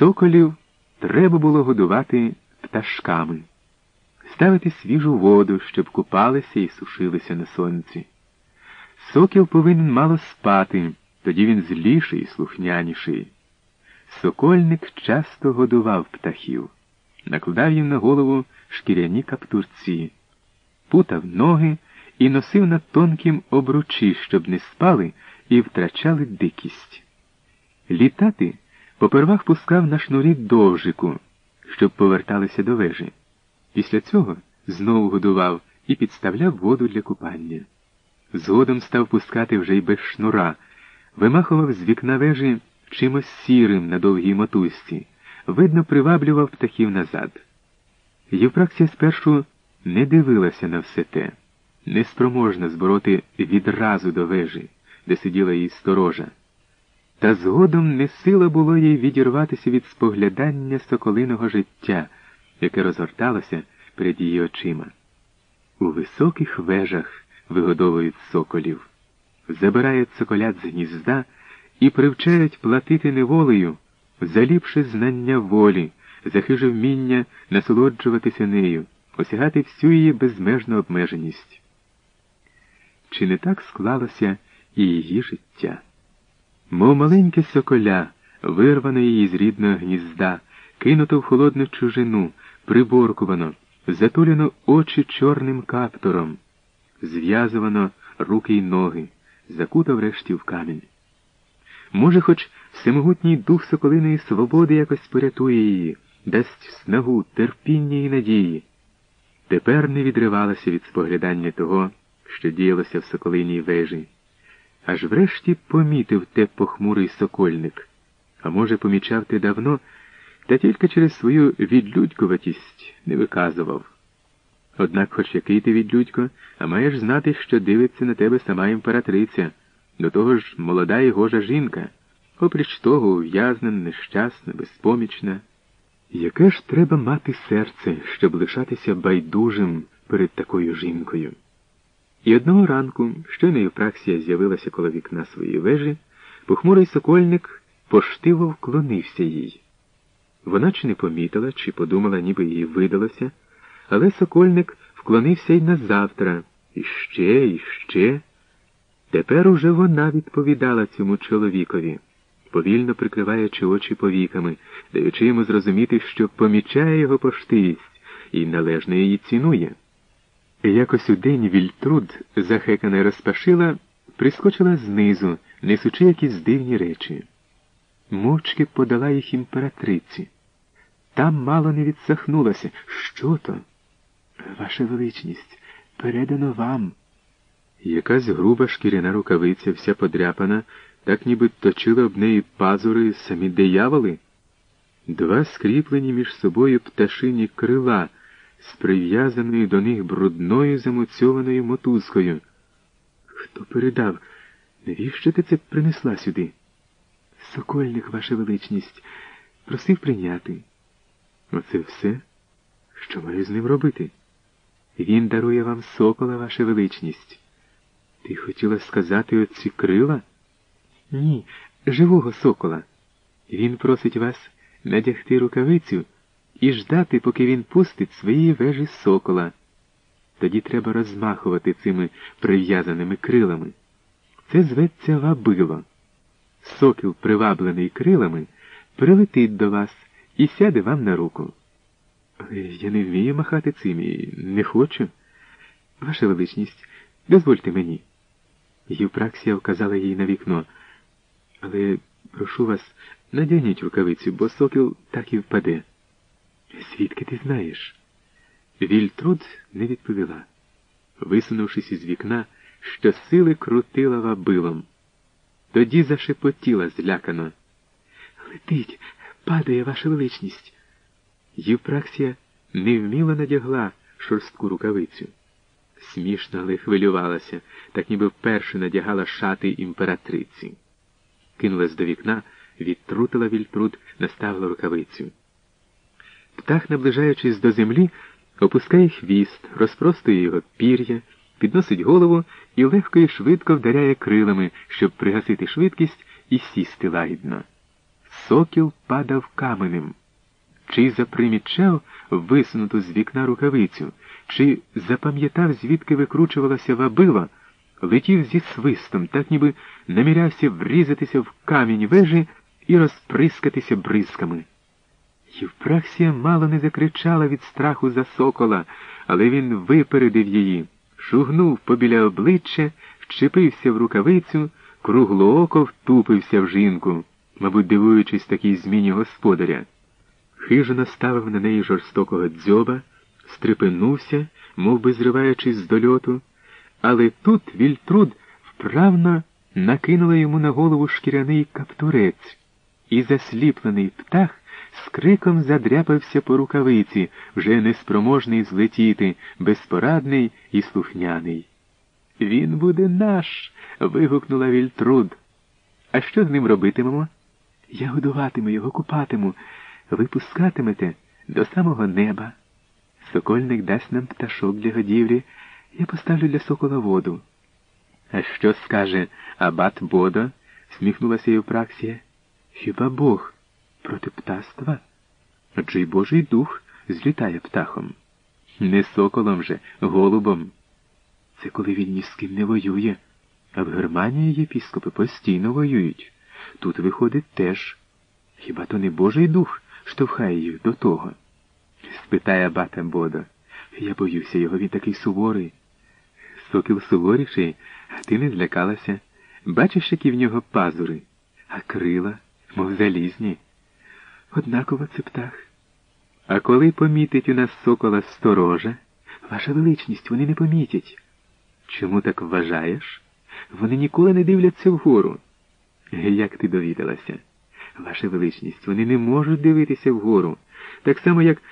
Соколів треба було годувати пташками, ставити свіжу воду, щоб купалися і сушилися на сонці. Сокіл повинен мало спати, тоді він зліший і слухняніший. Сокольник часто годував птахів, накладав їм на голову шкіряні каптурці, путав ноги і носив на тонкім обручі, щоб не спали і втрачали дикість. Літати попервах пускав на шнурі довжику, щоб поверталися до вежі. Після цього знову годував і підставляв воду для купання. Згодом став пускати вже й без шнура, вимахував з вікна вежі чимось сірим на довгій мотузці, видно, приваблював птахів назад. Євпраксія спершу не дивилася на все те, неспроможна збороти відразу до вежі, де сиділа її сторожа. Та згодом не сила було їй відірватися від споглядання соколиного життя, яке розгорталося перед її очима. У високих вежах вигодовують соколів, забирають соколят з гнізда і привчають платити неволею за ліпше знання волі, за хиже вміння насолоджуватися нею, осягати всю її безмежну обмеженість. Чи не так склалося і її життя? Мов маленьке соколя, вирване її з рідного гнізда, кинуто в холодну чужину, приборкувано, затуляно очі чорним каптуром, зв'язувано руки й ноги, закута врешті в камінь. Може, хоч всемогутній дух соколиної свободи якось порятує її, дасть снагу, терпіння і надії. Тепер не відривалася від споглядання того, що діялося в соколиній вежі. Аж врешті помітив те похмурий сокольник, а може, помічав те давно, та тільки через свою відлюдькуватість не виказував. Однак, хоч який ти відлюдько, а маєш знати, що дивиться на тебе сама імператриця, до того ж молода і гожа жінка, опріч того ув'язнена, нещасна, безпомічна. Яке ж треба мати серце, щоб лишатися байдужим перед такою жінкою? І одного ранку, щойно Євпраксія з'явилася коло вікна своєї вежі, похмурий сокольник поштиво вклонився їй. Вона чи не помітила, чи подумала, ніби їй видалося, але сокольник вклонився й на завтра, і ще, і ще. Тепер уже вона відповідала цьому чоловікові, повільно прикриваючи очі повіками, даючи йому зрозуміти, що помічає його поштивість і належно її цінує. Якось у день Вільтруд, захекана розпашила, прискочила знизу, несучи якісь дивні речі. Мовчки подала їх імператриці. Там мало не відсахнулася. Що то? Ваша величність, передано вам. Якась груба шкіряна рукавиця, вся подряпана, так ніби точили об неї пазури самі дияволи. Два скріплені між собою пташині крила з прив'язаною до них брудною замоцьованою мотузкою. Хто передав? Навіщо ти це принесла сюди? Сокольник, ваша величність, просив прийняти. Оце все, що маю з ним робити? Він дарує вам сокола, ваша величність. Ти хотіла сказати оці крила? Ні, живого сокола. Він просить вас надягти рукавицю і ждати, поки він пустить свої вежі сокола. Тоді треба розмахувати цими прив'язаними крилами. Це зветься вабило. Сокіл, приваблений крилами, прилетить до вас і сяде вам на руку. Але я не вмію махати цим і не хочу. Ваша величність, дозвольте мені. Євпраксія вказала їй на вікно. Але прошу вас, надягніть рукавицю, бо сокіл так і впаде. Звідки ти знаєш? Вільтруд не відповіла, висунувшись із вікна, що сили крутила вабилом. Тоді зашепотіла злякано. Летить, падає ваша величність. Євпраксія невміло надягла шорстку рукавицю. Смішно, але хвилювалася, так ніби вперше надягала шати імператриці. Кинулась до вікна, відтрутила вільтруд, наставила рукавицю. Птах, наближаючись до землі, опускає хвіст, розпростує його пір'я, підносить голову і легко і швидко вдаряє крилами, щоб пригасити швидкість і сісти лагідно. сокіл падав каменем. Чи запримічав висунуту з вікна рукавицю, чи запам'ятав, звідки викручувалася вабила, летів зі свистом, так ніби намірявся врізатися в камінь вежі і розприскатися бризками. Євпраксія мало не закричала від страху за сокола, але він випередив її, шугнув побіля обличчя, вчепився в рукавицю, круглооко втупився в жінку, мабуть, дивуючись такій зміні господаря. Хижо наставив на неї жорстокого дзьоба, стрепенувся, мов би зриваючись з дольоту, але тут Вільтруд вправно накинула йому на голову шкіряний каптурець, і засліплений птах з криком задряпався по рукавиці, вже неспроможний злетіти, безпорадний і слухняний. Він буде наш. вигукнула Вільтруд. А що з ним робитимемо? Я годуватиму його, купатиму, ви пускатимете до самого неба. Сокольник дасть нам пташок для годівлі, я поставлю для сокола воду. А що скаже Абат Бодо? сміхнулася Євпраксія. Хіба Бог проти птаства? Адже й Божий дух злітає птахом. Не соколом же, голубом. Це коли він ні з ким не воює, а в Германії єпіскопи постійно воюють. Тут, виходить, теж. Хіба то не Божий дух штовхає їх до того? спитає абата Бодо. Я боюся його, він такий суворий. Сокіл суворіший, а ти не злякалася. Бачиш, які в нього пазури, а крила, мов залізні. Однаково це птах. А коли помітить у нас сокола сторожа, ваша величність, вони не помітять. Чому так вважаєш? Вони ніколи не дивляться вгору. Як ти довідалася? Ваша величність, вони не можуть дивитися вгору, так само, як